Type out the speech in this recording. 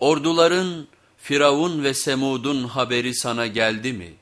Orduların Firavun ve Semud'un haberi sana geldi mi?